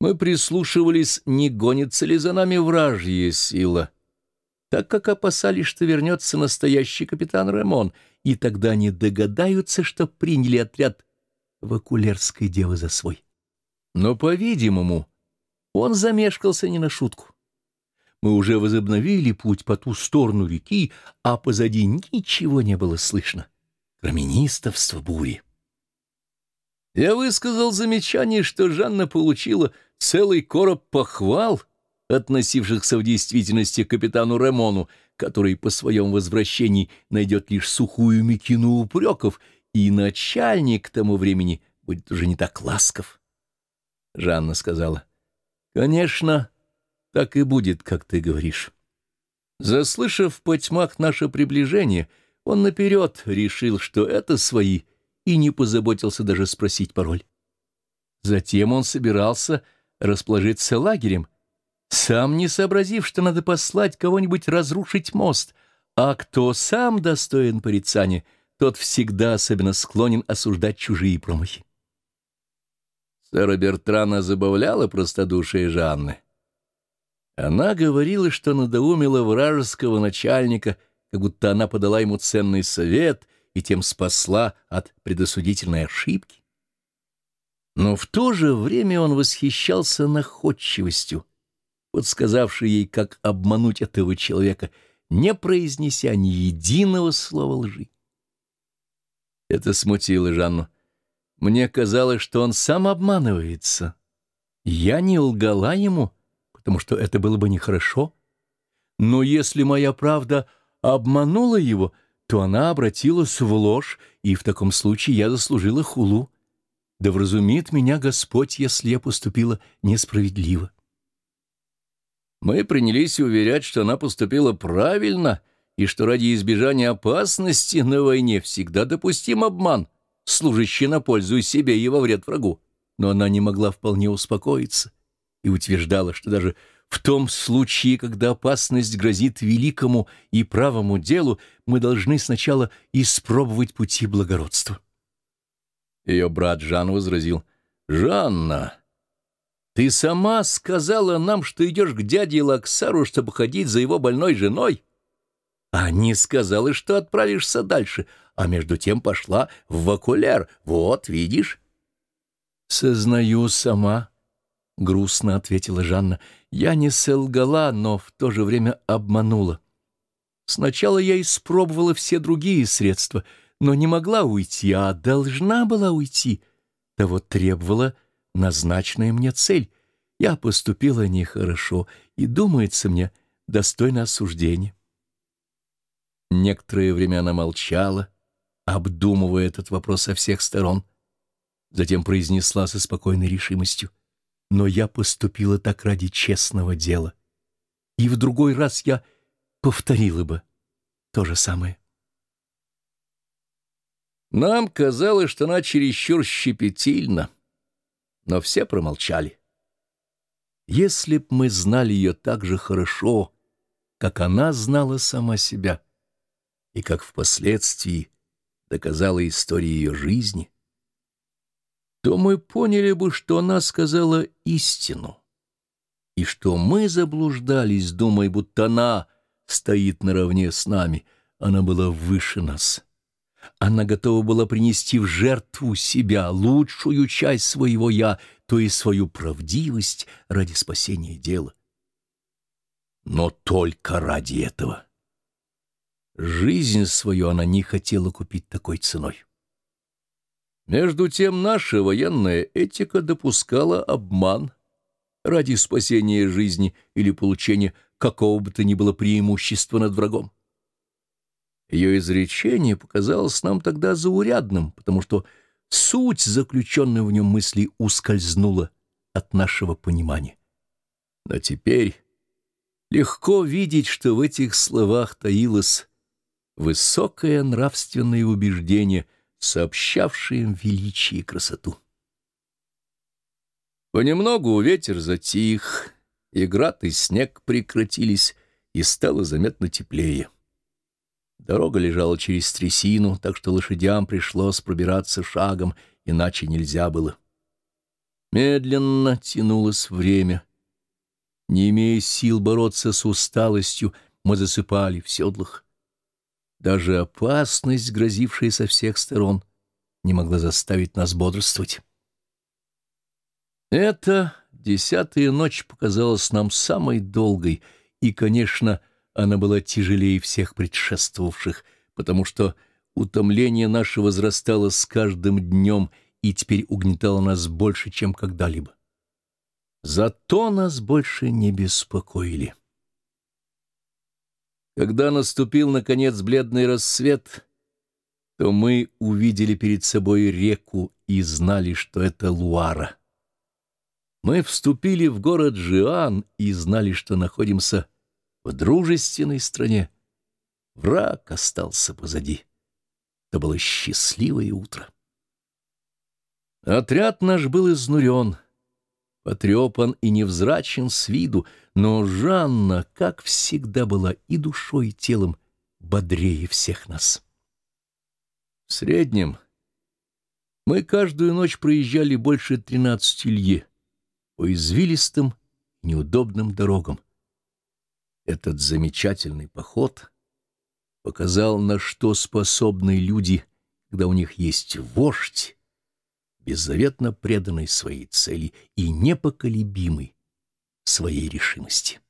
Мы прислушивались, не гонится ли за нами вражья сила, так как опасались, что вернется настоящий капитан Ремон, и тогда они догадаются, что приняли отряд Вакулерской девы за свой. Но, по-видимому, он замешкался не на шутку. Мы уже возобновили путь по ту сторону реки, а позади ничего не было слышно, кроме нистовства бури. Я высказал замечание, что Жанна получила целый короб похвал, относившихся в действительности к капитану Ремону, который по своем возвращении найдет лишь сухую мекину упреков, и начальник к тому времени будет уже не так ласков. Жанна сказала, «Конечно, так и будет, как ты говоришь». Заслышав по тьмах наше приближение, он наперед решил, что это свои — и не позаботился даже спросить пароль. Затем он собирался расположиться лагерем, сам не сообразив, что надо послать кого-нибудь разрушить мост, а кто сам достоин порицания, тот всегда особенно склонен осуждать чужие промахи. Сэра Бертрана забавляла простодушие Жанны. Она говорила, что надоумила вражеского начальника, как будто она подала ему ценный совет — и тем спасла от предосудительной ошибки. Но в то же время он восхищался находчивостью, подсказавшей ей, как обмануть этого человека, не произнеся ни единого слова лжи. Это смутило Жанну. Мне казалось, что он сам обманывается. Я не лгала ему, потому что это было бы нехорошо. Но если моя правда обманула его — то она обратилась в ложь, и в таком случае я заслужила хулу. Да вразумит меня Господь, если я поступила несправедливо. Мы принялись уверять, что она поступила правильно, и что ради избежания опасности на войне всегда допустим обман, служащий на пользу себе и во вред врагу. Но она не могла вполне успокоиться и утверждала, что даже в том случае, когда опасность грозит великому и правому делу, мы должны сначала испробовать пути благородства. Ее брат Жан возразил, «Жанна, ты сама сказала нам, что идешь к дяде Лаксару, чтобы ходить за его больной женой, а не сказала, что отправишься дальше, а между тем пошла в Вакуляр. Вот, видишь?» «Сознаю сама», — грустно ответила Жанна, — я не солгала, но в то же время обманула. Сначала я испробовала все другие средства, но не могла уйти, а должна была уйти. Того требовала назначенная мне цель. Я поступила нехорошо, и, думается мне, достойно осуждения. Некоторое время она молчала, обдумывая этот вопрос со всех сторон. Затем произнесла со спокойной решимостью но я поступила так ради честного дела. И в другой раз я повторила бы то же самое. Нам казалось, что она чересчур щепетильна, но все промолчали. Если б мы знали ее так же хорошо, как она знала сама себя, и как впоследствии доказала история ее жизни — то мы поняли бы, что она сказала истину, и что мы заблуждались, думая, будто она стоит наравне с нами, она была выше нас. Она готова была принести в жертву себя, лучшую часть своего «я», то есть свою правдивость ради спасения дела. Но только ради этого. Жизнь свою она не хотела купить такой ценой. Между тем наша военная этика допускала обман ради спасения жизни или получения какого бы то ни было преимущества над врагом. Ее изречение показалось нам тогда заурядным, потому что суть заключенной в нем мысли ускользнула от нашего понимания. Но теперь легко видеть, что в этих словах таилось высокое нравственное убеждение — сообщавший им величие и красоту. Понемногу ветер затих, и град и снег прекратились, и стало заметно теплее. Дорога лежала через трясину, так что лошадям пришлось пробираться шагом, иначе нельзя было. Медленно тянулось время. Не имея сил бороться с усталостью, мы засыпали в седлах. Даже опасность, грозившая со всех сторон, не могла заставить нас бодрствовать. Эта десятая ночь показалась нам самой долгой, и, конечно, она была тяжелее всех предшествовавших, потому что утомление наше возрастало с каждым днем и теперь угнетало нас больше, чем когда-либо. Зато нас больше не беспокоили. Когда наступил, наконец, бледный рассвет, то мы увидели перед собой реку и знали, что это Луара. Мы вступили в город Жиан и знали, что находимся в дружественной стране. Враг остался позади. Это было счастливое утро. Отряд наш был изнурен — потрепан и невзрачен с виду, но Жанна, как всегда, была и душой, и телом бодрее всех нас. В среднем мы каждую ночь проезжали больше тринадцати лье по извилистым неудобным дорогам. Этот замечательный поход показал, на что способны люди, когда у них есть вождь, беззаветно преданный своей цели и непоколебимый своей решимости.